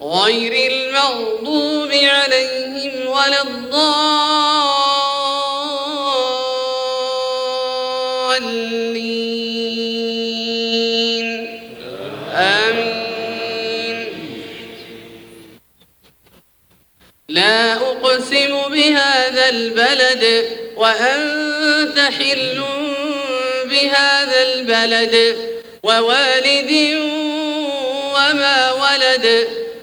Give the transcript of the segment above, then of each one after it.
غير المغضوب عليهم ولا الضالين. آمين. لا أقسم بهذا البلد وأنت حل بهذا البلد ووالد وما ولد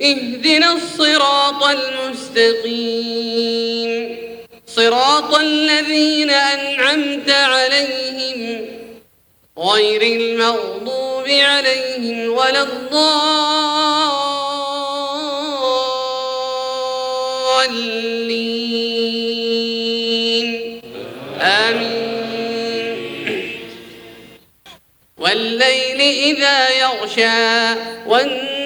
اهدنا الصراط المستقيم. صراط الذين أنعمت عليهم غير المغضوب عليهم ولا الضالين. آمين. والليل إذا يغشى والنهار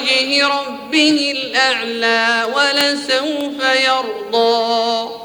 وجه ربه الأعلى ولسوف يرضى.